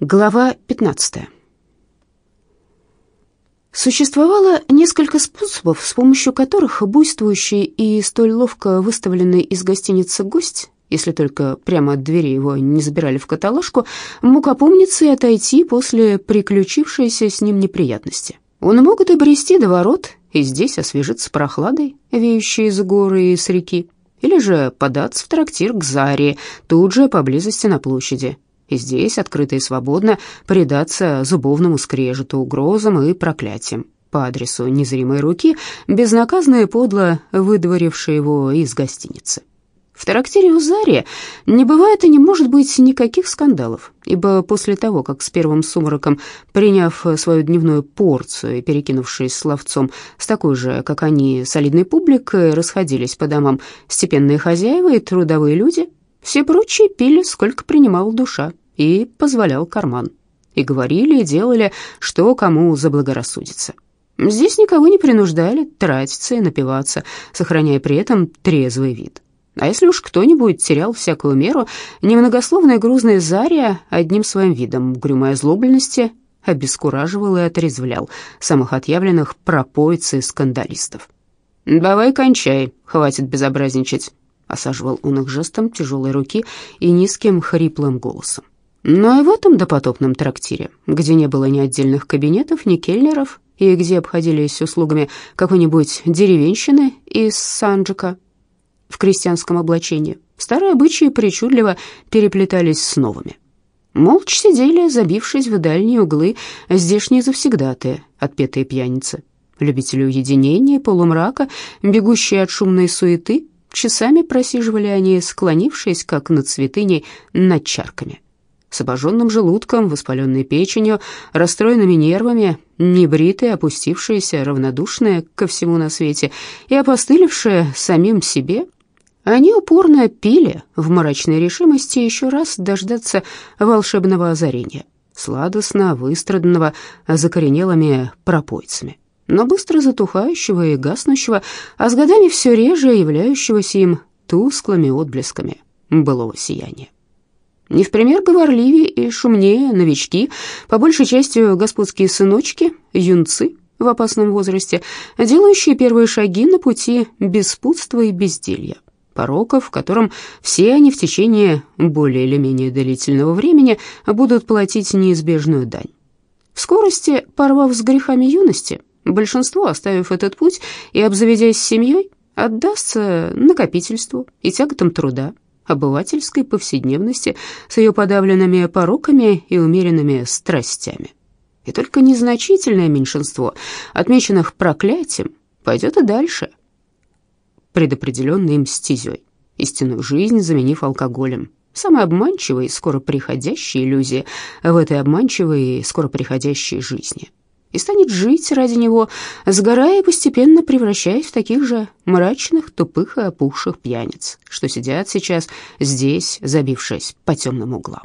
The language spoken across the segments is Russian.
Глава 15. Существовало несколько способов, с помощью которых буйствующий и столь ловко выставленный из гостиницы гость, если только прямо от двери его не забирали в каталожку, мог опомниться и отойти после приключившейся с ним неприятности. Он мог добрести до ворот и здесь освежиться прохладой, веющей из горы и с реки, или же податься в трактир к Заре, тут же поблизости на площади, и здесь, открыто и свободно, предаться зубовному скрежету, угрозам и проклятиям по адресу незримой руки, безнаказанно и подло выдворившей его из гостиницы. В трактире у Зари не бывает и не может быть никаких скандалов, ибо после того, как с первым сумраком, приняв свою дневную порцию и перекинувшись словцом с такой же, как они, солидной публикой, расходились по домам степенные хозяева и трудовые люди, все прочие пили, сколько принимала душа и позволял карман, и говорили и делали, что кому заблагорассудится. Здесь никого не принуждали тратиться и напиваться, сохраняя при этом трезвый вид. А если уж кто-нибудь терял всякую меру, немногословная грузная Зария одним своим видом угрюмой озлобленности обескураживал и отрезвлял самых отъявленных пропоиц и скандалистов. «Давай кончай, хватит безобразничать», — осаживал он их жестом тяжелой руки и низким хриплым голосом. Но и в этом допотопном трактире, где не было ни отдельных кабинетов, ни кельнеров, и где обходились услугами какой-нибудь деревенщины из Санджика, в крестьянском облачении. Старые обычаи причудливо переплетались с новыми. Молча сидели, забившись в дальние углы, здешние завсегдатые, отпетые пьяницы, любители уединения, полумрака, бегущие от шумной суеты. Часами просиживали они, склонившись, как над святыней, над чарками. С обожженным желудком, воспаленной печенью, расстроенными нервами, небритые, опустившиеся, равнодушные ко всему на свете и опостылевшие самим себе – они упорно пили в мрачной решимости еще раз дождаться волшебного озарения, сладостно выстраданного закоренелыми пропойцами, но быстро затухающего и гаснущего, а с годами все реже являющегося им тусклыми отблесками былого сияния. Не в пример говорливее и шумнее новички, по большей части господские сыночки, юнцы в опасном возрасте, делающие первые шаги на пути беспутства и безделья. Пороков, в котором все они в течение более или менее длительного времени будут платить неизбежную дань. В скорости, порвав с грехами юности, большинство, оставив этот путь и обзаведясь семьей, отдастся накопительству и тяготам труда, обывательской повседневности с ее подавленными пороками и умеренными страстями. И только незначительное меньшинство, отмеченных проклятием, пойдет и дальше – предопределенной им стезей, истинную жизнь заменив алкоголем. Самая обманчивая и скоро приходящая иллюзия в этой обманчивой и скоро приходящей жизни. И станет жить ради него, сгорая и постепенно превращаясь в таких же мрачных, тупых и опухших пьяниц, что сидят сейчас здесь, забившись по темным углам.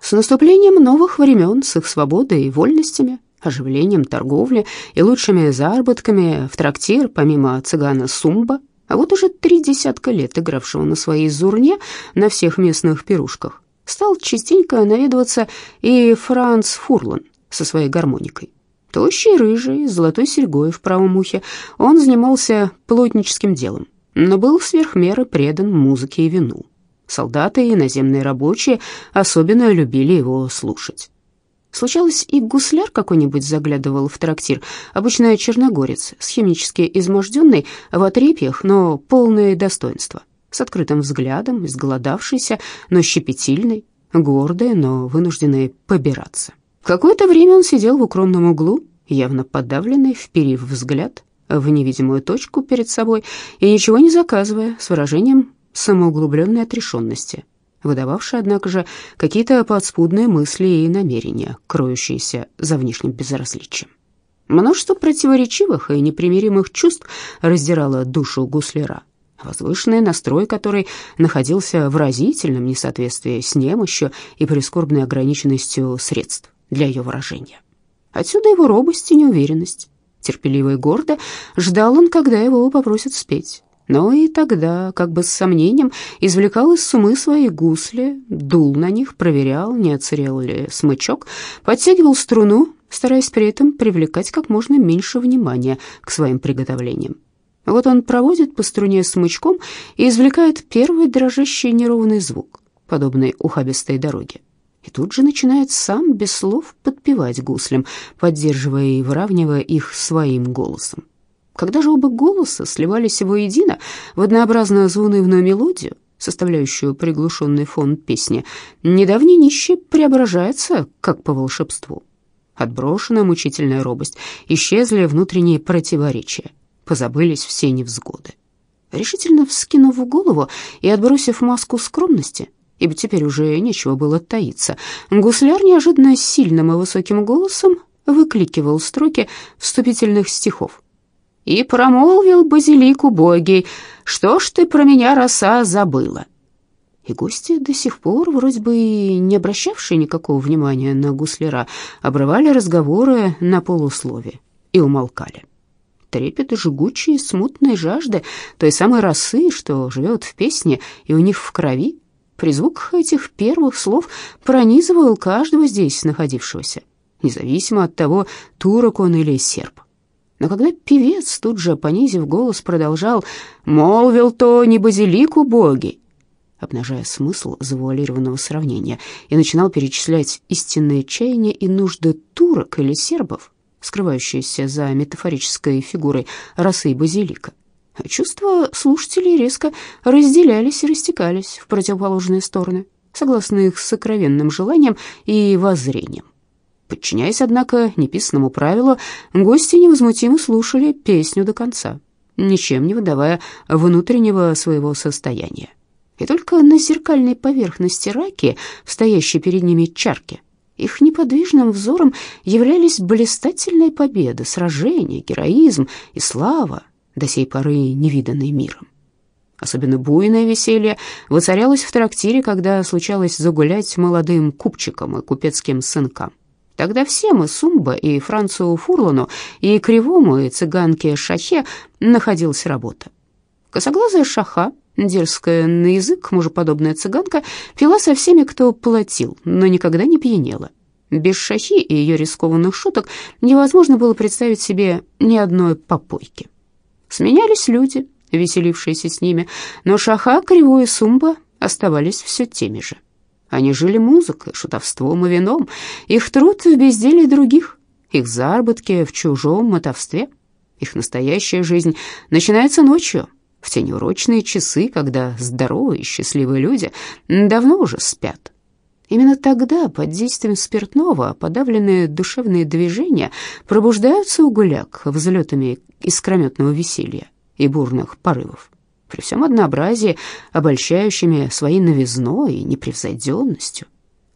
С наступлением новых времен, с их свободой и вольностями, оживлением торговли и лучшими заработками в трактир, помимо цыгана Сумба, а вот уже три десятка лет игравшего на своей зурне на всех местных пирушках, стал частенько наведываться и Франц Фурлан со своей гармоникой. Тощий, рыжий, с золотой серьгой в правом ухе, он занимался плотническим делом, но был сверх меры предан музыке и вину. Солдаты и наземные рабочие особенно любили его слушать. Случалось, и гусляр какой-нибудь заглядывал в трактир, обычно черногорец, схемически изможденный, в отрепьях, но полное достоинство, с открытым взглядом, изголодавшийся, но щепетильный, гордый, но вынужденный побираться. Какое-то время он сидел в укромном углу, явно подавленный, вперив взгляд в невидимую точку перед собой и ничего не заказывая, с выражением самоуглубленной отрешенности выдававший, однако же, какие-то подспудные мысли и намерения, кроющиеся за внешним безразличием. Множество противоречивых и непримиримых чувств раздирало душу гусляра. Возвышенный настрой, который находился в разительном несоответствии с немощью и прискорбной ограниченностью средств для ее выражения. Отсюда его робость и неуверенность. Терпеливо и гордо ждал он, когда его попросят спеть Но и тогда, как бы с сомнением, извлекал из сумы свои гусли, дул на них, проверял, не оцарел ли смычок, подтягивал струну, стараясь при этом привлекать как можно меньше внимания к своим приготовлениям. Вот он проводит по струне смычком и извлекает первый дрожащий неровный звук, подобный ухабистой дороге. И тут же начинает сам без слов подпевать гуслям, поддерживая и выравнивая их своим голосом. Когда же оба голоса сливались воедино в однообразную заунывную мелодию, составляющую приглушенный фон песни, недавний нищий преображается, как по волшебству. Отброшена мучительная робость, исчезли внутренние противоречия, позабылись все невзгоды. Решительно вскинув голову и отбросив маску скромности, ибо теперь уже нечего было таиться, гусляр неожиданно сильным и высоким голосом выкликивал строки вступительных стихов, и промолвил базилик убогий, что ж ты про меня, роса, забыла? И гости, до сих пор вроде бы не обращавшие никакого внимания на гусляра, обрывали разговоры на полуслове и умолкали. Трепет жгучей смутной жажды той самой росы, что живет в песне и у них в крови, при звуках этих первых слов пронизывал каждого здесь находившегося, независимо от того, турок он или серб. Но когда певец, тут же понизив голос, продолжал «Молвил то не базилику боги», обнажая смысл завуалированного сравнения, и начинал перечислять истинные чаяния и нужды турок или сербов, скрывающиеся за метафорической фигурой росы базилика. Чувства слушателей резко разделялись и растекались в противоположные стороны, согласно их сокровенным желаниям и воззрениям. Подчиняясь, однако, неписанному правилу, гости невозмутимо слушали песню до конца, ничем не выдавая внутреннего своего состояния. И только на зеркальной поверхности раки, стоящей перед ними чарки, их неподвижным взором являлись блистательные победы, сражения, героизм и слава, до сей поры невиданной миром. Особенно буйное веселье воцарялось в трактире, когда случалось загулять молодым купчикам и купецким сынкам. Тогда всем, и Сумба, и Францу Фурлану, и Кривому, и цыганке Шахе находилась работа. Косоглазая Шаха, дерзкая на язык, мужеподобная цыганка, пила со всеми, кто платил, но никогда не пьянела. Без Шахи и ее рискованных шуток невозможно было представить себе ни одной попойки. Сменялись люди, веселившиеся с ними, но Шаха, Кривой и Сумба оставались все теми же. Они жили музыкой, шутовством и вином, их труд в безделии других, их заработки в чужом мотовстве. Их настоящая жизнь начинается ночью, в те неурочные часы, когда здоровые и счастливые люди давно уже спят. Именно тогда, под действием спиртного, подавленные душевные движения пробуждаются у гуляк взлетами искрометного веселья и бурных порывов при всем однообразии, обольщающими своей новизной и непревзойденностью.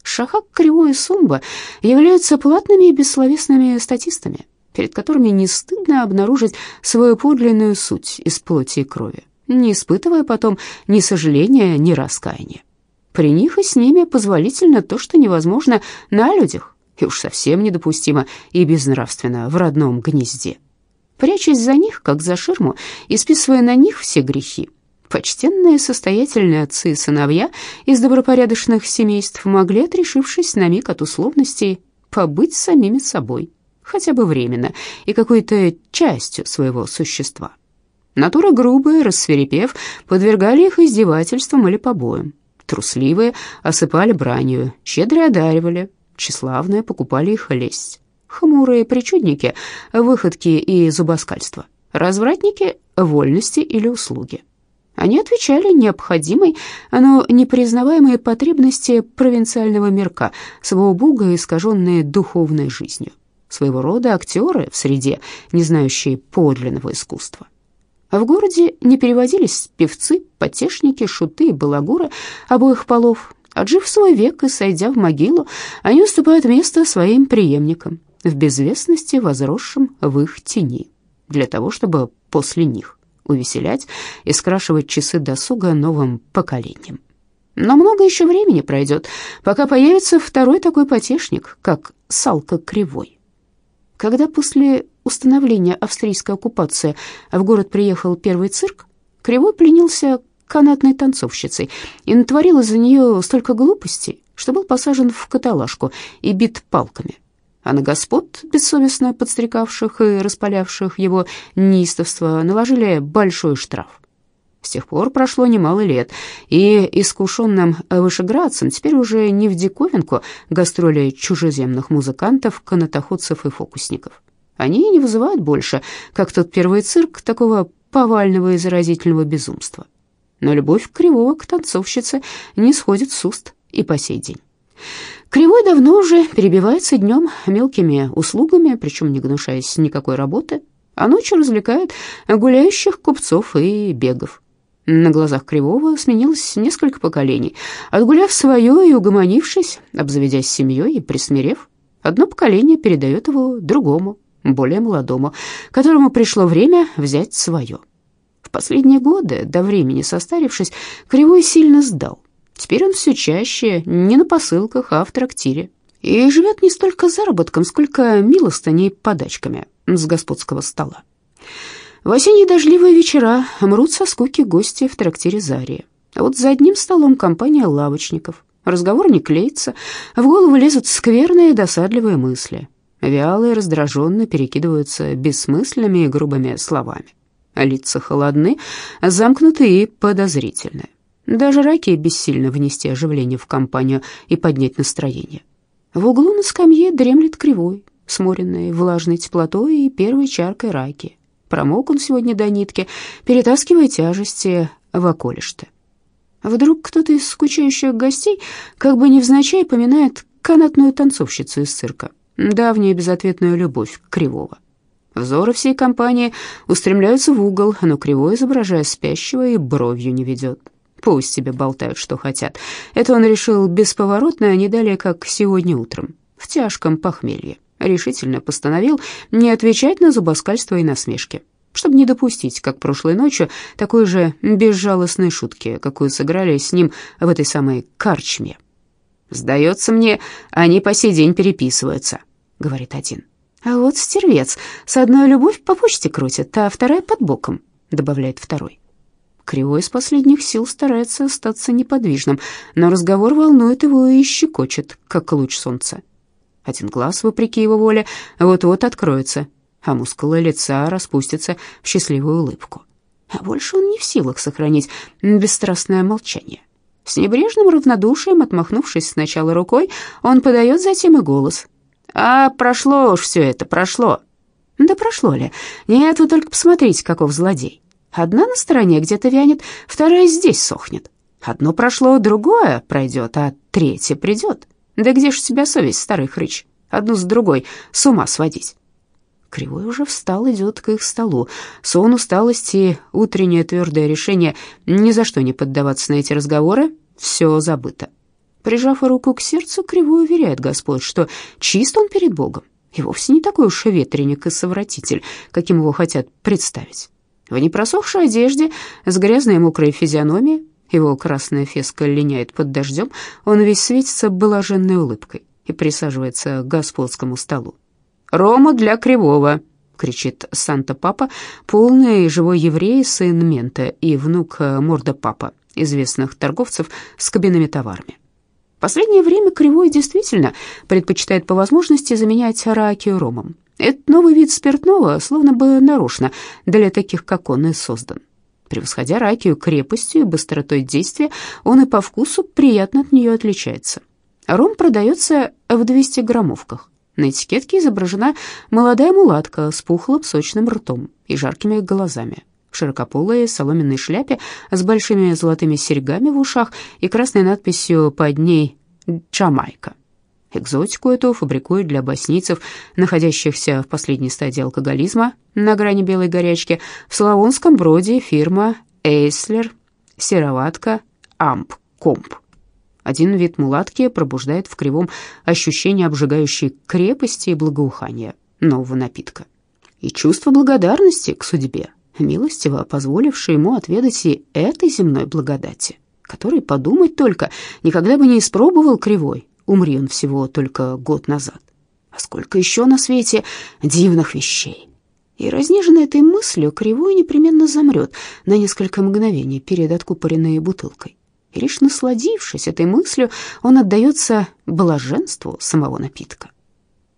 Шахак, Кривой и Сумба являются платными и бессловесными статистами, перед которыми не стыдно обнаружить свою подлинную суть из плоти и крови, не испытывая потом ни сожаления, ни раскаяния. При них и с ними позволительно то, что невозможно на людях, и уж совсем недопустимо и безнравственно в родном гнезде прячась за них, как за ширму, и списывая на них все грехи. Почтенные состоятельные отцы и сыновья из добропорядочных семейств могли, отрешившись на миг от условностей, побыть самими собой, хотя бы временно, и какой-то частью своего существа. Натура грубая, рассверепев, подвергали их издевательствам или побоям. Трусливые осыпали бранью, щедро одаривали, тщеславные покупали их лесть хмурые причудники, выходки и зубоскальство, развратники, вольности или услуги. Они отвечали необходимой, но непризнаваемой потребности провинциального мирка, своего бога, искаженные духовной жизнью, своего рода актеры в среде, не знающие подлинного искусства. В городе не переводились певцы, потешники, шуты и балагуры обоих полов. Отжив свой век и сойдя в могилу, они уступают место своим преемникам, в безвестности, возросшим в их тени, для того, чтобы после них увеселять и скрашивать часы досуга новым поколением. Но много еще времени пройдет, пока появится второй такой потешник, как Салка Кривой. Когда после установления австрийской оккупации в город приехал первый цирк, Кривой пленился канатной танцовщицей и натворил из-за нее столько глупостей, что был посажен в каталажку и бит палками. А на господ, бессовестно подстрекавших и распалявших его неистовство, наложили большой штраф. С тех пор прошло немало лет, и искушенным вышеградцам теперь уже не в диковинку гастроли чужеземных музыкантов, канатоходцев и фокусников. Они не вызывают больше, как тот первый цирк, такого повального и заразительного безумства. Но любовь Кривого к танцовщице не сходит с уст и по сей день. Кривой давно уже перебивается днем мелкими услугами, причем не гнушаясь никакой работы, а ночью развлекает гуляющих купцов и бегов. На глазах Кривого сменилось несколько поколений. Отгуляв свое и угомонившись, обзаведясь семьей и присмирев, одно поколение передает его другому, более молодому, которому пришло время взять свое. В последние годы, до времени состарившись, Кривой сильно сдал. Теперь он все чаще не на посылках, а в трактире. И живет не столько заработком, сколько милостыней подачками с господского стола. В осенние дождливые вечера мрут со скуки гости в трактире Зария. А вот за одним столом компания лавочников. Разговор не клеится, в голову лезут скверные досадливые мысли. Вялые, раздраженно перекидываются бессмысленными и грубыми словами. Лица холодны, замкнуты и подозрительны. Даже раки бессильно внести оживление в компанию и поднять настроение. В углу на скамье дремлет кривой, сморенный влажной теплотой и первой чаркой раки. Промок он сегодня до нитки, перетаскивая тяжести в околиште. Вдруг кто-то из скучающих гостей, как бы невзначай, поминает канатную танцовщицу из цирка, давнюю безответную любовь Кривого. Взоры всей компании устремляются в угол, но Кривой, изображая спящего, и бровью не ведет. Пусть себе болтают, что хотят. Это он решил бесповоротно, не далее, как сегодня утром, в тяжком похмелье решительно постановил не отвечать на зубоскальство и насмешки, чтобы не допустить, как прошлой ночью, такой же безжалостной шутки, какую сыграли с ним в этой самой карчме. «Сдается мне, они по сей день переписываются», — говорит один. «А вот стервец, с одной любовь по почте крутит, а вторая под боком», — добавляет второй. Кривой из последних сил старается остаться неподвижным, но разговор волнует его и щекочет, как луч солнца. Один глаз, вопреки его воле, вот-вот откроется, а мускулы лица распустятся в счастливую улыбку. А больше он не в силах сохранить бесстрастное молчание. С небрежным равнодушием, отмахнувшись сначала рукой, он подает затем и голос. «А прошло уж все это, прошло». «Да прошло ли? Нет, вы только посмотрите, каков злодей. Одна на стороне где-то вянет, вторая здесь сохнет. Одно прошло, другое пройдет, а третье придет. Да где ж у тебя совесть, старый хрыч? Одну с другой с ума сводить. Кривой уже встал, идет к их столу. Сон, усталость и утреннее твердое решение ни за что не поддаваться на эти разговоры — все забыто. Прижав руку к сердцу, Кривой уверяет Господь, что чист он перед Богом и вовсе не такой уж ветреник и совратитель, каким его хотят представить. В непросохшей одежде, с грязной и мокрой физиономией, его красная феска линяет под дождем, он весь светится блаженной улыбкой и присаживается к господскому столу. «Рома для Кривого!» — кричит Санта-папа, полный живой еврей, сын Мента и внук Морда-папа, известных торговцев с кабинными товарами. Последнее время Кривой действительно предпочитает по возможности заменять ракию ромом. Этот новый вид спиртного словно бы нарочно для таких, как он, и создан. Превосходя ракию крепостью и быстротой действия, он и по вкусу приятно от нее отличается. Ром продается в 200-граммовках. На этикетке изображена молодая мулатка с пухлым сочным ртом и жаркими глазами, в широкополой соломенной шляпе с большими золотыми серьгами в ушах и красной надписью под ней «Джамайка». Экзотику эту фабрикуют для боснийцев, находящихся в последней стадии алкоголизма на грани белой горячки. В Соловонском броде фирма Эйслер, Сероватка, Амп, Комп. Один вид мулатки пробуждает в кривом ощущение обжигающей крепости и благоухания нового напитка. И чувство благодарности к судьбе, милостиво позволившей ему отведать и этой земной благодати, которой, подумать только, никогда бы не испробовал кривой, Умри он всего только год назад. А сколько еще на свете дивных вещей. И разнеженный этой мыслью, Кривой непременно замрет на несколько мгновений перед откупоренной бутылкой. И лишь насладившись этой мыслью, он отдается блаженству самого напитка.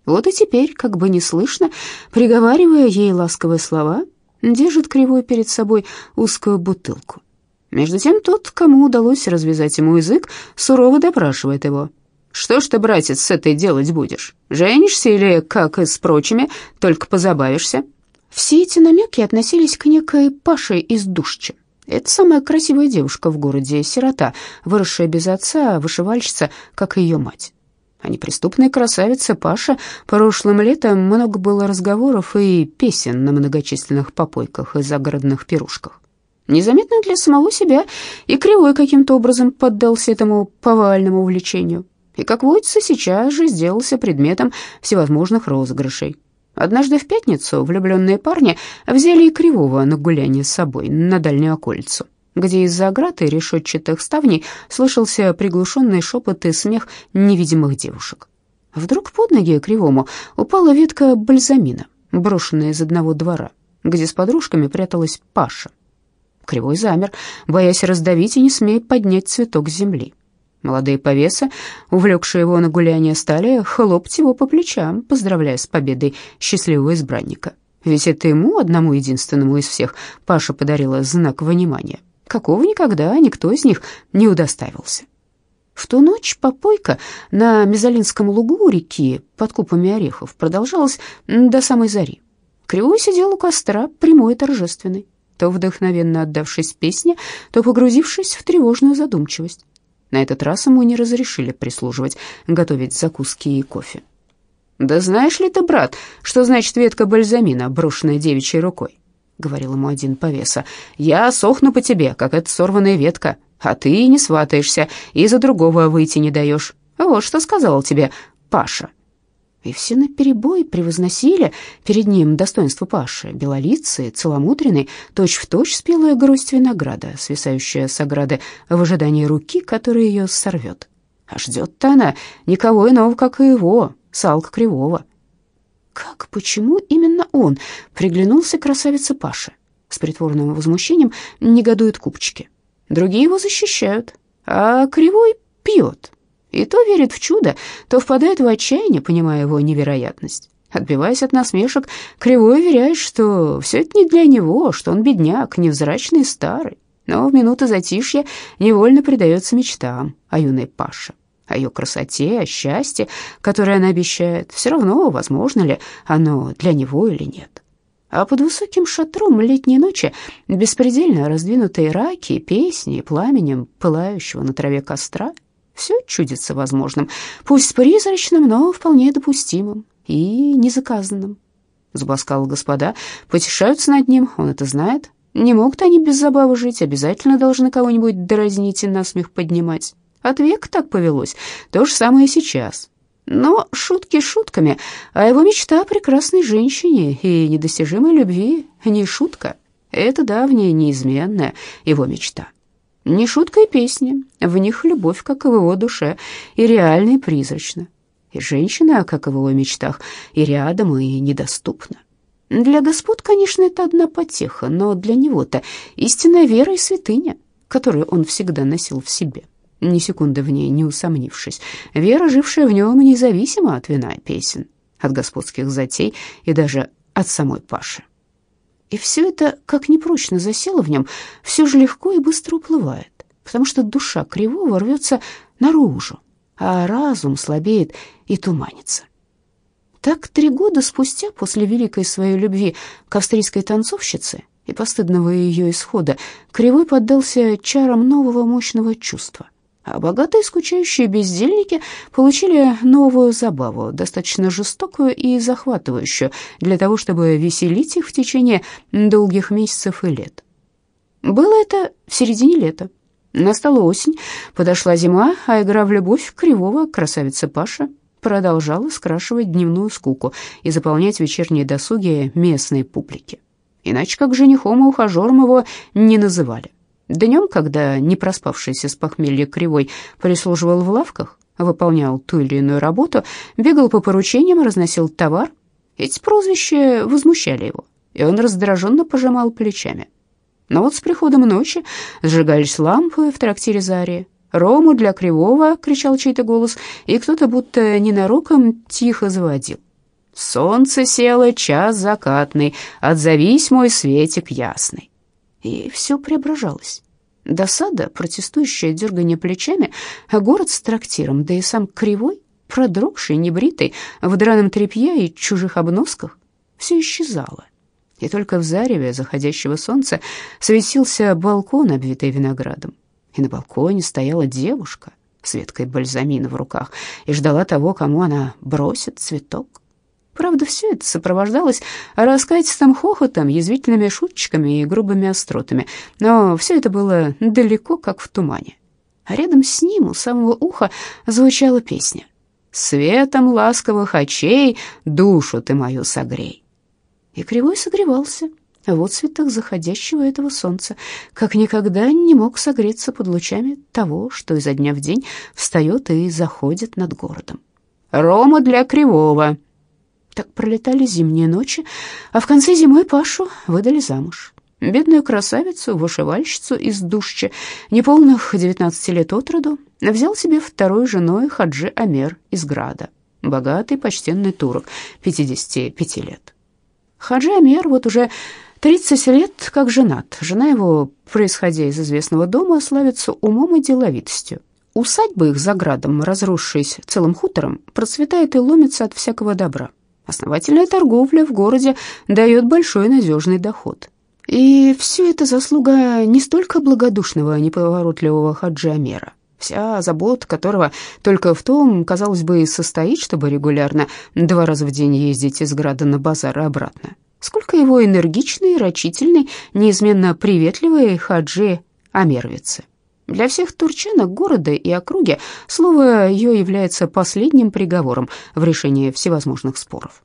Вот и теперь, как бы неслышно, приговаривая ей ласковые слова, держит Кривой перед собой узкую бутылку. Между тем тот, кому удалось развязать ему язык, сурово допрашивает его. «Что ж ты, братец, с этой делать будешь? Женишься или, как и с прочими, только позабавишься?» Все эти намеки относились к некой Паше из Душчи. Это самая красивая девушка в городе, сирота, выросшая без отца, вышивальщица, как и ее мать. О неприступной красавице Паша прошлым летом много было разговоров и песен на многочисленных попойках и загородных пирушках. Незаметно для самого себя и Кривой каким-то образом поддался этому повальному увлечению. И, как водится, сейчас же сделался предметом всевозможных розыгрышей. Однажды в пятницу влюбленные парни взяли и Кривого на гуляние с собой на дальнюю околицу, где из-за оград и решетчатых ставней слышался приглушенный шепот и смех невидимых девушек. Вдруг под ноги Кривому упала ветка бальзамина, брошенная из одного двора, где с подружками пряталась Паша. Кривой замер, боясь раздавить и не смея поднять цветок с земли. Молодые повесы, увлекшие его на гуляние, стали хлопать его по плечам, поздравляя с победой счастливого избранника. Ведь это ему, одному единственному из всех, Паша подарила знак внимания. Какого никогда никто из них не удоставился. В ту ночь попойка на Мезолинском лугу у реки под купами орехов продолжалась до самой зари. Кривой сидел у костра, прямой и торжественный, то вдохновенно отдавшись песне, то погрузившись в тревожную задумчивость. На этот раз ему не разрешили прислуживать, готовить закуски и кофе. «Да знаешь ли ты, брат, что значит ветка бальзамина, брошенная девичьей рукой?» — говорил ему один повеса. «Я сохну по тебе, как эта сорванная ветка, а ты не сватаешься и за другого выйти не даешь. Вот что сказал тебе Паша» и все наперебой превозносили перед ним достоинство Паши, белолицый, целомудренный, точь-в-точь спелая гроздь винограда, свисающая с ограды в ожидании руки, которая ее сорвет. А ждет-то она никого иного, как и его, Салка Кривого. Как, почему именно он приглянулся красавице Паше? С притворным возмущением негодуют купчики. Другие его защищают, а Кривой пьет, и то верит в чудо, то впадает в отчаяние, понимая его невероятность. Отбиваясь от насмешек, Кривой уверяет, что все это не для него, что он бедняк, невзрачный и старый. Но в минуты затишья невольно предается мечтам о юной Паше, о ее красоте, о счастье, которое она обещает. Все равно, возможно ли оно для него или нет. А под высоким шатром летней ночи беспредельно раздвинутые раки, песни пламенем пылающего на траве костра — все чудится возможным, пусть призрачным, но вполне допустимым и незаказанным. Зубоскалы господа потешаются над ним, он это знает. Не могут они без забавы жить, обязательно должны кого-нибудь дразнить и насмех поднимать. От века так повелось, то же самое и сейчас. Но шутки шутками, а его мечта о прекрасной женщине и недостижимой любви не шутка. Это давняя, неизменная его мечта. Не шутка и песни, в них любовь, как и в его душе, и реальна, и призрачна. И женщина, как и в его мечтах, и рядом, и недоступна. Для господ, конечно, это одна потеха, но для него-то истинная вера и святыня, которую он всегда носил в себе, ни секунды в ней не усомнившись. Вера, жившая в нем независимо от вина и песен, от господских затей и даже от самой Паши. И все это, как непрочно засело в нем, все же легко и быстро уплывает, потому что душа кривого рвется наружу, а разум слабеет и туманится. Так три года спустя, после великой своей любви к австрийской танцовщице и постыдного ее исхода, Кривой поддался чарам нового мощного чувства а богатые скучающие бездельники получили новую забаву, достаточно жестокую и захватывающую, для того, чтобы веселить их в течение долгих месяцев и лет. Было это в середине лета. Настала осень, подошла зима, а игра в любовь кривого красавица Паша продолжала скрашивать дневную скуку и заполнять вечерние досуги местной публики. Иначе как женихом и ухажером его не называли. Днем, когда не проспавшийся с похмелья кривой прислуживал в лавках, выполнял ту или иную работу, бегал по поручениям, разносил товар. Эти прозвища возмущали его, и он раздраженно пожимал плечами. Но вот с приходом ночи сжигались лампы в трактире Зарии. «Рому для Кривого!» — кричал чей-то голос, и кто-то будто ненароком тихо заводил. «Солнце село, час закатный, отзовись, мой светик ясный». И все преображалось. Досада, протестующая дергание плечами, а город с трактиром, да и сам Кривой, продрогший, небритый, в драном тряпье и чужих обносках, все исчезало. И только в зареве заходящего солнца светился балкон, обвитый виноградом. И на балконе стояла девушка с веткой бальзамина в руках и ждала того, кому она бросит цветок. Правда, все это сопровождалось раскатистым хохотом, язвительными шуточками и грубыми остротами, но все это было далеко, как в тумане. А рядом с ним, у самого уха, звучала песня «Светом ласковых очей душу ты мою согрей». И Кривой согревался в отцветах заходящего этого солнца, как никогда не мог согреться под лучами того, что изо дня в день встает и заходит над городом. «Рома для Кривого!» Так пролетали зимние ночи, а в конце зимы Пашу выдали замуж. Бедную красавицу, вышивальщицу из Душчи, неполных 19 лет от роду, взял себе второй женой Хаджи Амер из Града, богатый почтенный турок, 55 лет. Хаджи Амер вот уже 30 лет как женат. Жена его, происходя из известного дома, славится умом и деловитостью. Усадьба их за градом, разросшись целым хутором, процветает и ломится от всякого добра. Основательная торговля в городе дает большой надежный доход. И все это заслуга не столько благодушного, неповоротливого Хаджи Амера, вся забота которого только в том, казалось бы, и состоит, чтобы регулярно два раза в день ездить из града на базар и обратно, сколько его энергичный, рачительный, неизменно приветливый хаджи Амервицы. Для всех турчанок города и округи слово ее является последним приговором в решении всевозможных споров.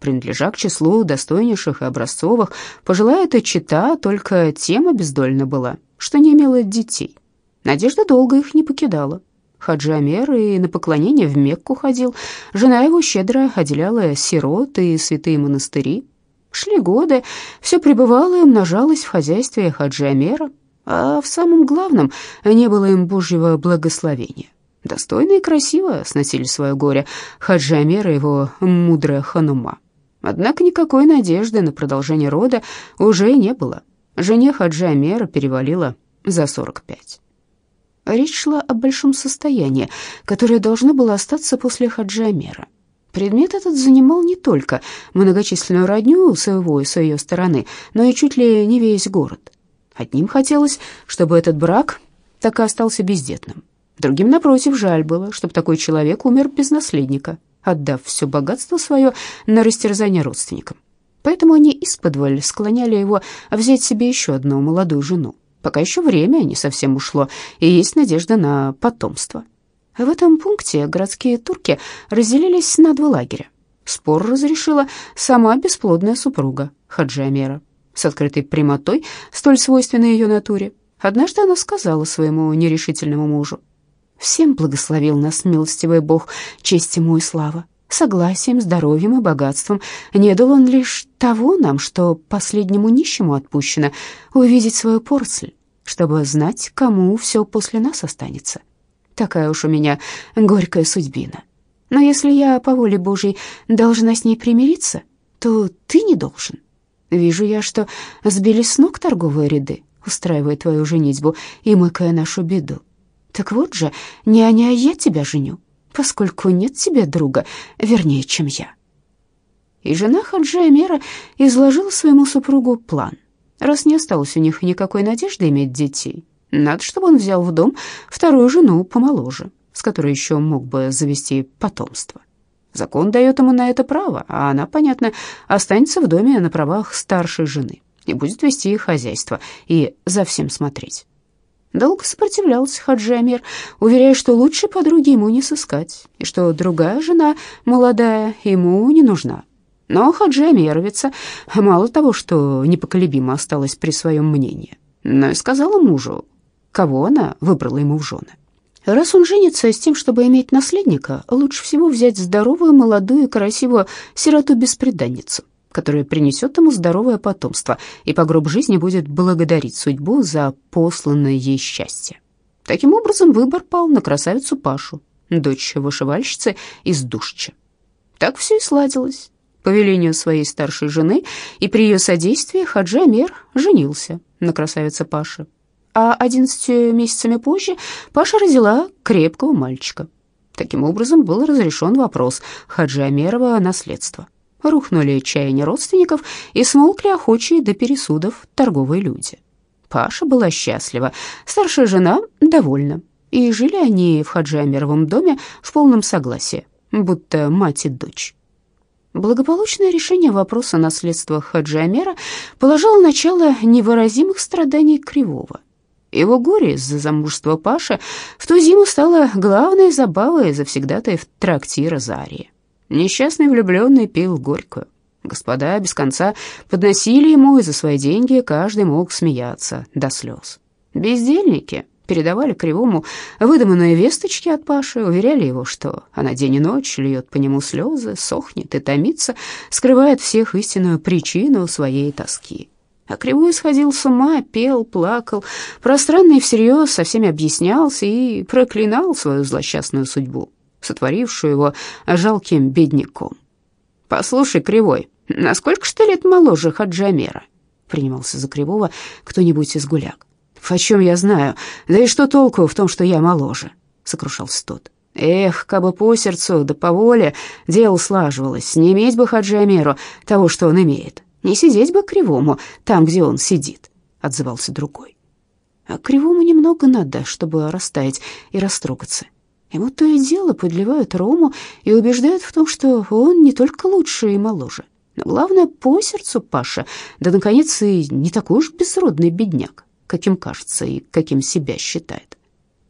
Принадлежа к числу достойнейших и образцовых, пожилая эта чита только тем обездольна была, что не имела детей. Надежда долго их не покидала. Хаджи Амер и на поклонение в Мекку ходил. Жена его щедро отделяла сирот и святые монастыри. Шли годы, все пребывало и умножалось в хозяйстве Хаджи Амера, а в самом главном не было им Божьего благословения. Достойно и красиво сносили свое горе Хаджи Амер и его мудрая ханума. Однако никакой надежды на продолжение рода уже не было. Жене Хаджи Амера перевалило за 45. Речь шла о большом состоянии, которое должно было остаться после Хаджи Амера. Предмет этот занимал не только многочисленную родню своего и с ее стороны, но и чуть ли не весь город. Одним хотелось, чтобы этот брак так и остался бездетным. Другим, напротив, жаль было, чтобы такой человек умер без наследника, отдав все богатство свое на растерзание родственникам. Поэтому они исподволь склоняли его взять себе еще одну молодую жену, пока еще время не совсем ушло, и есть надежда на потомство. В этом пункте городские турки разделились на два лагеря. Спор разрешила сама бесплодная супруга Хаджи Амера. С открытой прямотой, столь свойственной ее натуре, однажды она сказала своему нерешительному мужу, «Всем благословил нас милостивый Бог, честь ему и слава. Согласием, здоровьем и богатством не дал он лишь того нам, что последнему нищему отпущено, увидеть свою поросль, чтобы знать, кому все после нас останется». Такая уж у меня горькая судьбина. Но если я по воле Божьей должна с ней примириться, то ты не должен. Вижу я, что сбили с ног торговые ряды, устраивая твою женитьбу и мыкая нашу беду. Так вот же, не они, а я тебя женю, поскольку нет тебе друга, вернее, чем я». И жена Хаджи Амера изложила своему супругу план. Раз не осталось у них никакой надежды иметь детей, надо, чтобы он взял в дом вторую жену помоложе, с которой еще мог бы завести потомство. Закон дает ему на это право, а она, понятно, останется в доме на правах старшей жены и будет вести хозяйство и за всем смотреть. Долго сопротивлялся Хаджи Амир, уверяя, что лучшей подруги ему не сыскать, и что другая жена, молодая, ему не нужна. Но Хаджи Амировица мало того, что непоколебимо осталась при своем мнении, но и сказала мужу, кого она выбрала ему в жены. Раз он женится с тем, чтобы иметь наследника, лучше всего взять здоровую, молодую и красивую сироту-бесприданницу, которое принесет ему здоровое потомство, и по гроб жизни будет благодарить судьбу за посланное ей счастье. Таким образом, выбор пал на красавицу Пашу, дочь вышивальщицы из Душча. Так все и сладилось. По велению своей старшей жены и при ее содействии Хаджи Амер женился на красавице Паше. А одиннадцатью месяцами позже Паша родила крепкого мальчика. Таким образом, был разрешен вопрос Хаджи наследства. Рухнули чаяния родственников и смолкли охочие до пересудов торговые люди. Паша была счастлива, старшая жена довольна, и жили они в Хаджи Амеровом доме в полном согласии, будто мать и дочь. Благополучное решение вопроса наследства Хаджи Амера положило начало невыразимых страданий Кривого. Его горе из-за замужества Паши в ту зиму стало главной забавой завсегдатаев трактира Зарии. Несчастный влюбленный пил горькую. Господа без конца подносили ему, и за свои деньги каждый мог смеяться до слез. Бездельники передавали Кривому выдуманные весточки от Паши, уверяли его, что она день и ночь льет по нему слезы, сохнет и томится, скрывает всех истинную причину своей тоски. А Кривой сходил с ума, пел, плакал, пространно и всерьез со всеми объяснялся и проклинал свою злосчастную судьбу, сотворившую его жалким бедняком. «Послушай, Кривой, насколько ж ты лет моложе Хаджамера?» принимался за Кривого кто-нибудь из гуляк. «В чем я знаю? Да и что толку в том, что я моложе?» — сокрушался тот. «Эх, кабы по сердцу, да по воле дело слаживалось, не иметь бы Хаджи того, что он имеет, не сидеть бы кривому там, где он сидит», — отзывался другой. А кривому немного надо, чтобы растаять и растрогаться. Ему то и дело подливают рому и убеждают в том, что он не только лучше и моложе, но главное, по сердцу Паша, да, наконец, и не такой уж безродный бедняк, каким кажется и каким себя считает.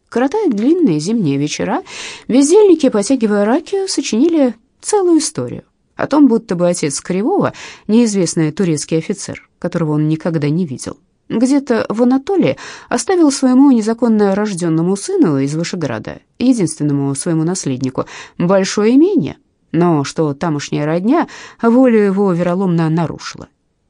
Коротая длинные зимние вечера, бездельники, потягивая ракию, сочинили целую историю о том, будто бы отец Кривого, неизвестный турецкий офицер, которого он никогда не видел, где-то в Анатолии оставил своему незаконно рожденному сыну из Вышеграда, единственному своему наследнику, большое имение, но что тамошняя родня волю его вероломно нарушила.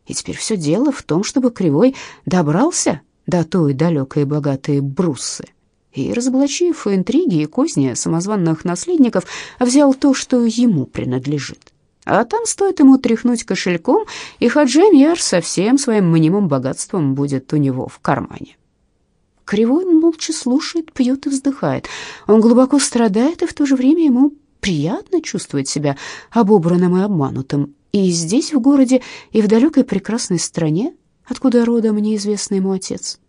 И теперь все дело в том, чтобы Кривой добрался до той далекой богатой Бруссы и, разоблачив интриги и козни самозванных наследников, взял то, что ему принадлежит. А там стоит ему тряхнуть кошельком, и Хаджи Яр со всем своим мнимым богатством будет у него в кармане. Кривой молча слушает, пьет и вздыхает. Он глубоко страдает, и в то же время ему приятно чувствовать себя обобранным и обманутым. И здесь, в городе, и в далекой прекрасной стране, откуда родом неизвестный ему отец.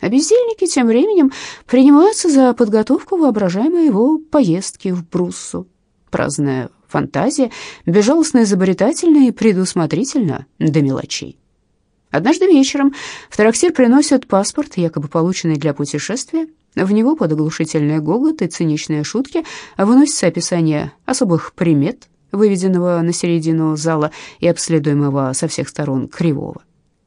А бездельники тем временем принимаются за подготовку воображаемой его поездки в Бруссу. Праздная фантазия, безжалостно изобретательна и предусмотрительна до мелочей. Однажды вечером в трактир приносят паспорт, якобы полученный для путешествия. В него под оглушительный гогот и циничные шутки выносится описание особых примет, выведенного на середину зала и обследуемого со всех сторон кривого.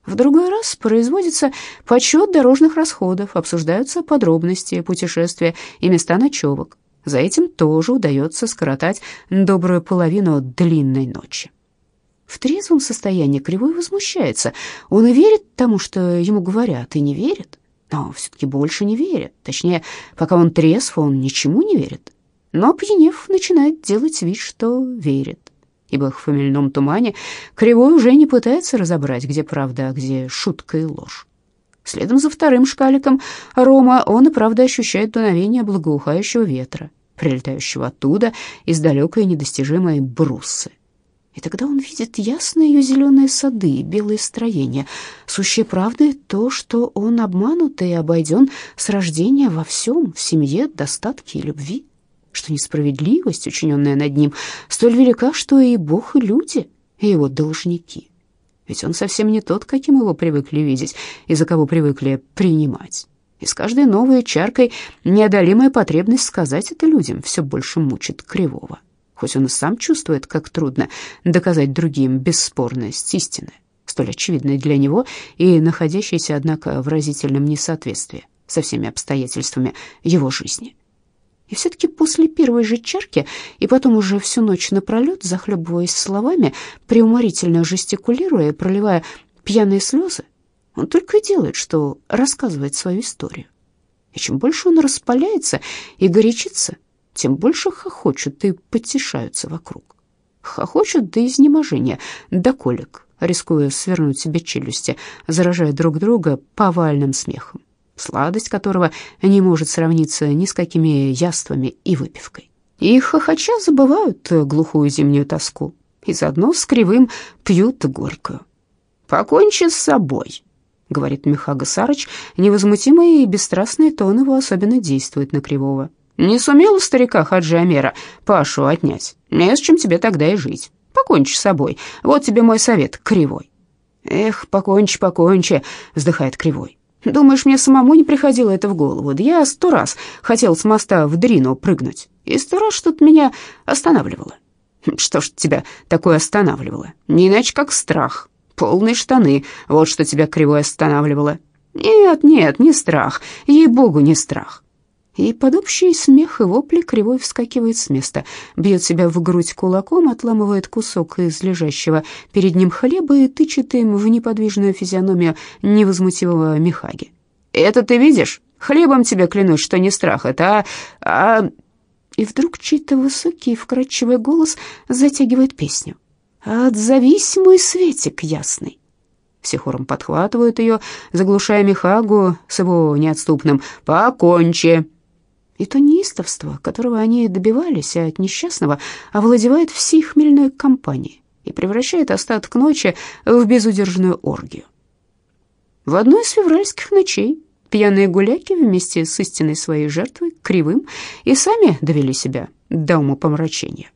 В другой раз производится подсчет дорожных расходов, обсуждаются подробности путешествия и места ночевок. За этим тоже удается скоротать добрую половину длинной ночи. В трезвом состоянии Кривой возмущается. Он и верит тому, что ему говорят, и не верит. Но все-таки больше не верит. Точнее, пока он трезв, он ничему не верит. Но, опьянев, начинает делать вид, что верит. Ибо в фамильном тумане Кривой уже не пытается разобрать, где правда, а где шутка и ложь. Следом за вторым шкаликом Рома он и правда ощущает дуновение благоухающего ветра, прилетающего оттуда, из далекой недостижимой бруссы. И тогда он видит ясно ее зеленые сады и белые строения. Сущей правдой то, что он обманут и обойден с рождения во всем, в семье, достатке и любви, что несправедливость, учиненная над ним, столь велика, что и Бог, и люди, и его должники. Ведь он совсем не тот, каким его привыкли видеть и за кого привыкли принимать. И с каждой новой чаркой неодолимая потребность сказать это людям все больше мучит Кривого хоть он и сам чувствует, как трудно доказать другим бесспорность истины, столь очевидной для него и находящейся, однако, в разительном несоответствии со всеми обстоятельствами его жизни. И все-таки после первой же чарки, и потом уже всю ночь напролет, захлебываясь словами, преуморительно жестикулируя, проливая пьяные слезы, он только и делает, что рассказывает свою историю. И чем больше он распаляется и горячится, тем больше хохочут и потешаются вокруг. Хохочут до изнеможения, до колик, рискуя свернуть себе челюсти, заражая друг друга повальным смехом сладость которого не может сравниться ни с какими яствами и выпивкой. И хохоча забывают глухую зимнюю тоску, и заодно с кривым пьют горькую. «Покончи с собой», — говорит Михаго Сарыч, невозмутимый и бесстрастный тон его особенно действует на Кривого. «Не сумел старика Хаджи Амера Пашу отнять? Не с чем тебе тогда и жить. Покончи с собой. Вот тебе мой совет, Кривой». «Эх, покончи, покончи», — вздыхает Кривой. Думаешь, мне самому не приходило это в голову? Да я сто раз хотел с моста в Дрину прыгнуть, и сто раз что-то меня останавливало. Что ж тебя такое останавливало? Не иначе, как страх. Полные штаны, вот что тебя кривой останавливало. Нет, нет, не страх, ей-богу, не страх и под общий смех и вопли Кривой вскакивает с места, бьет себя в грудь кулаком, отламывает кусок из лежащего перед ним хлеба и тычет им в неподвижную физиономию невозмутимого Михаги. «Это ты видишь? Хлебом тебе клянусь, что не страх, это... а...», а И вдруг чей-то высокий вкрадчивый голос затягивает песню. «Отзовись, мой светик ясный». Все хором подхватывают ее, заглушая Михагу с его неотступным «покончи». И то неистовство, которого они добивались от несчастного, овладевает всей хмельной компанией и превращает остаток ночи в безудержную оргию. В одной из февральских ночей пьяные гуляки вместе с истинной своей жертвой, Кривым, и сами довели себя до умопомрачения.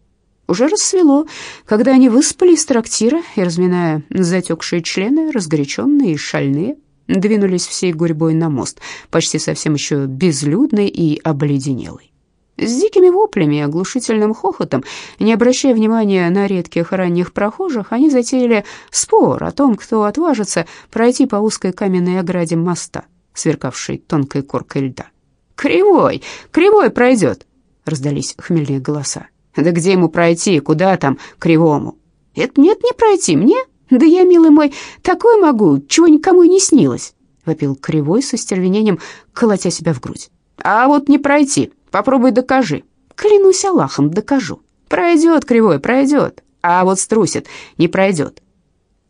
Уже рассвело, когда они выспали из трактира и, разминая затекшие члены, разгоряченные и шальные, двинулись всей гурьбой на мост, почти совсем еще безлюдный и обледенелый. С дикими воплями и оглушительным хохотом, не обращая внимания на редких ранних прохожих, они затеяли спор о том, кто отважится пройти по узкой каменной ограде моста, сверкавшей тонкой коркой льда. «Кривой! Кривой пройдет!» — раздались хмельные голоса. «Да где ему пройти? Куда там кривому?» «Это нет, не пройти мне!» «Да я, милый мой, такое могу, чего никому и не снилось», — вопил Кривой со стервенением, колотя себя в грудь. «А вот не пройти, попробуй докажи». «Клянусь Аллахом, докажу». «Пройдет, Кривой, пройдет, а вот струсит, не пройдет».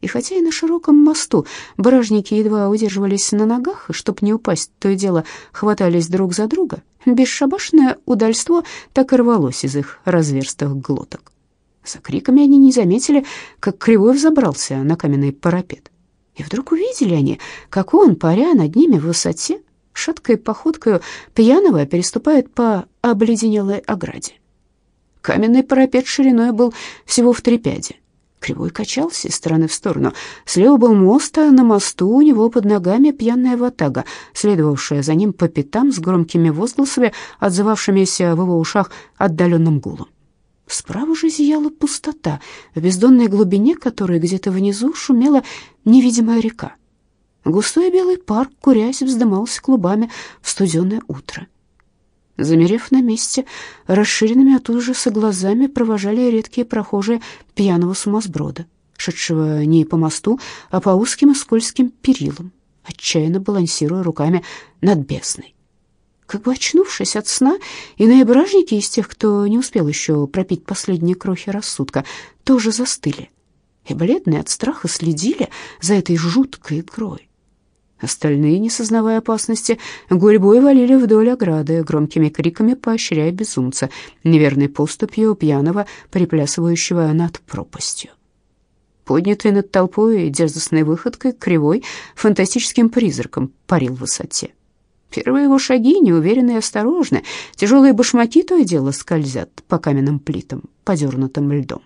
И хотя и на широком мосту бражники едва удерживались на ногах, и чтоб не упасть, то и дело хватались друг за друга, бесшабашное удальство так и рвалось из их разверстых глоток. За криками они не заметили, как Кривой взобрался на каменный парапет. И вдруг увидели они, как он, паря над ними в высоте, шаткой походкой пьяного переступает по обледенелой ограде. Каменный парапет шириной был всего в три пяди. Кривой качался из стороны в сторону. Слева был мост, а на мосту у него под ногами пьяная ватага, следовавшая за ним по пятам с громкими возгласами, отзывавшимися в его ушах отдаленным гулом. Справа же зияла пустота, в бездонной глубине которой где-то внизу шумела невидимая река. Густой белый пар, курясь, вздымался клубами в студеное утро. Замерев на месте, расширенными от ужаса глазами провожали редкие прохожие пьяного сумасброда, шедшего не по мосту, а по узким и скользким перилам, отчаянно балансируя руками над бездной. Как бы очнувшись от сна, иные бражники из тех, кто не успел еще пропить последние крохи рассудка, тоже застыли и, бледные от страха, следили за этой жуткой игрой. Остальные, не сознавая опасности, гурьбой валили вдоль ограды, громкими криками поощряя безумца, неверной поступью пьяного, приплясывающего над пропастью. Поднятый над толпой дерзостной выходкой, кривой, фантастическим призраком парил в высоте. Первые его шаги неуверенны и осторожны. Тяжелые башмаки то и дело скользят по каменным плитам, подернутым льдом.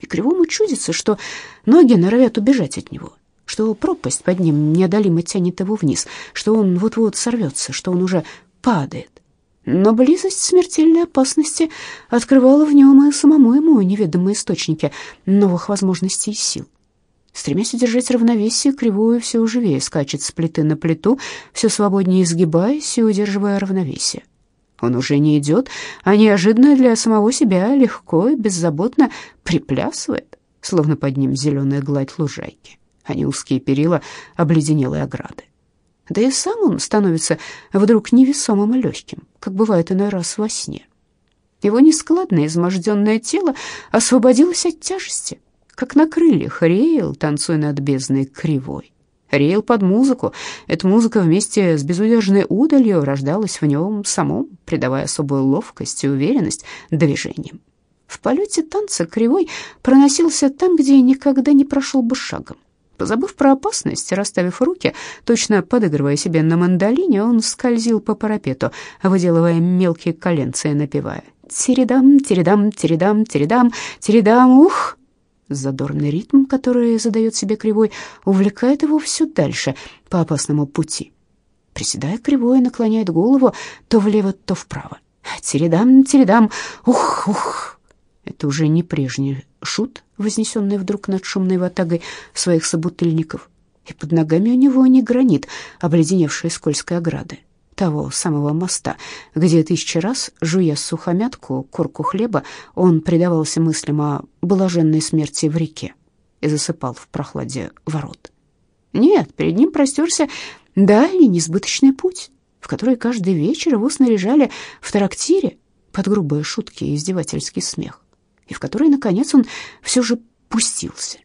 И кривому чудится, что ноги норовят убежать от него, что пропасть под ним неодолимо тянет его вниз, что он вот-вот сорвется, что он уже падает. Но близость смертельной опасности открывала в нем и самому ему неведомые источники новых возможностей и сил. Стремясь удержать равновесие, кривую все живее скачет с плиты на плиту, все свободнее изгибаясь и удерживая равновесие. Он уже не идет, а неожиданно для самого себя легко и беззаботно приплясывает, словно под ним зеленая гладь лужайки, а не узкие перила обледенелой ограды. Да и сам он становится вдруг невесомым и легким, как бывает иной раз во сне. Его нескладное, изможденное тело освободилось от тяжести, как на крыльях реял, танцуя над бездной кривой. Реял под музыку. Эта музыка вместе с безудержной удалью рождалась в нем самом, придавая особую ловкость и уверенность движениям. В полете танца кривой проносился там, где никогда не прошел бы шагом. Позабыв про опасность, расставив руки, точно подыгрывая себе на мандолине, он скользил по парапету, выделывая мелкие коленцы и напевая «Тередам, тередам, тередам, тередам, тередам, ух!» Задорный ритм, который задает себе кривой, увлекает его все дальше по опасному пути. Приседая кривой, наклоняет голову то влево, то вправо. Тередам, тередам, ух, ух. Это уже не прежний шут, вознесенный вдруг над шумной ватагой своих собутыльников. И под ногами у него не гранит, обледеневшая скользкой ограды того самого моста, где тысячи раз, жуя сухомятку, корку хлеба, он предавался мыслям о блаженной смерти в реке и засыпал в прохладе ворот. Нет, перед ним простерся дальний несбыточный путь, в который каждый вечер его снаряжали в трактире под грубые шутки и издевательский смех, и в который, наконец, он все же пустился.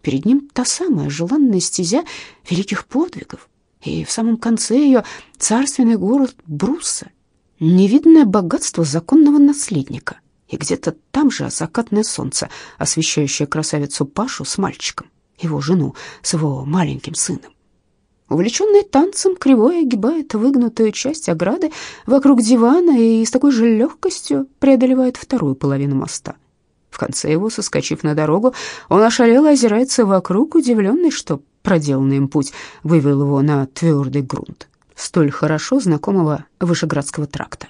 Перед ним та самая желанная стезя великих подвигов, и в самом конце ее царственный город Брусса, невиданное богатство законного наследника, и где-то там же закатное солнце, освещающее красавицу Пашу с мальчиком, его жену с его маленьким сыном. Увлеченный танцем, кривой огибает выгнутую часть ограды вокруг дивана и с такой же легкостью преодолевает вторую половину моста. В конце его, соскочив на дорогу, он ошалело озирается вокруг, удивленный, что проделанный им путь вывел его на твердый грунт, столь хорошо знакомого Вышеградского тракта.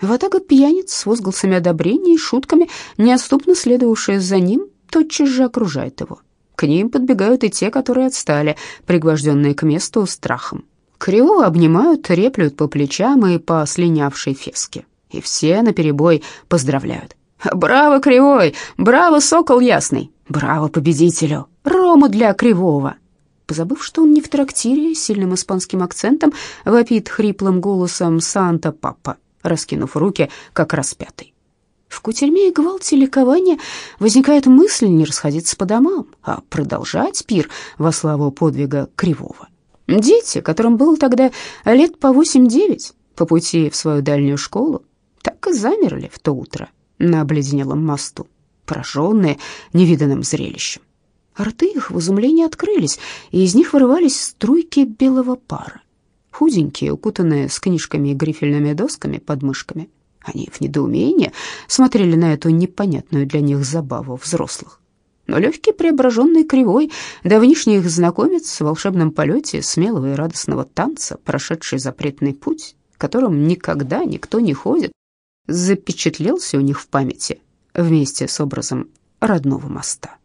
Ватага пьяниц с возгласами одобрения и шутками, неотступно следовавшие за ним, тотчас же окружает его. К ним подбегают и те, которые отстали, пригвожденные к месту страхом. Криво обнимают, реплют по плечам и по слинявшей феске. И все наперебой поздравляют. «Браво, Кривой! Браво, Сокол Ясный! Браво победителю! Рому для Кривого!» Позабыв, что он не в трактире, сильным испанским акцентом вопит хриплым голосом «Санта-папа», раскинув руки, как распятый. В кутерьме и гвалте ликования возникает мысль не расходиться по домам, а продолжать пир во славу подвига Кривого. Дети, которым было тогда лет по восемь-девять, по пути в свою дальнюю школу, так и замерли в то утро на обледенелом мосту, пораженные невиданным зрелищем. Рты их в изумлении открылись, и из них вырывались струйки белого пара. Худенькие, укутанные с книжками и грифельными досками под мышками. Они в недоумении смотрели на эту непонятную для них забаву взрослых. Но легкий, преображенный кривой, давнишний их знакомец в волшебном полете смелого и радостного танца, прошедший запретный путь, которым никогда никто не ходит, запечатлелся у них в памяти вместе с образом родного моста.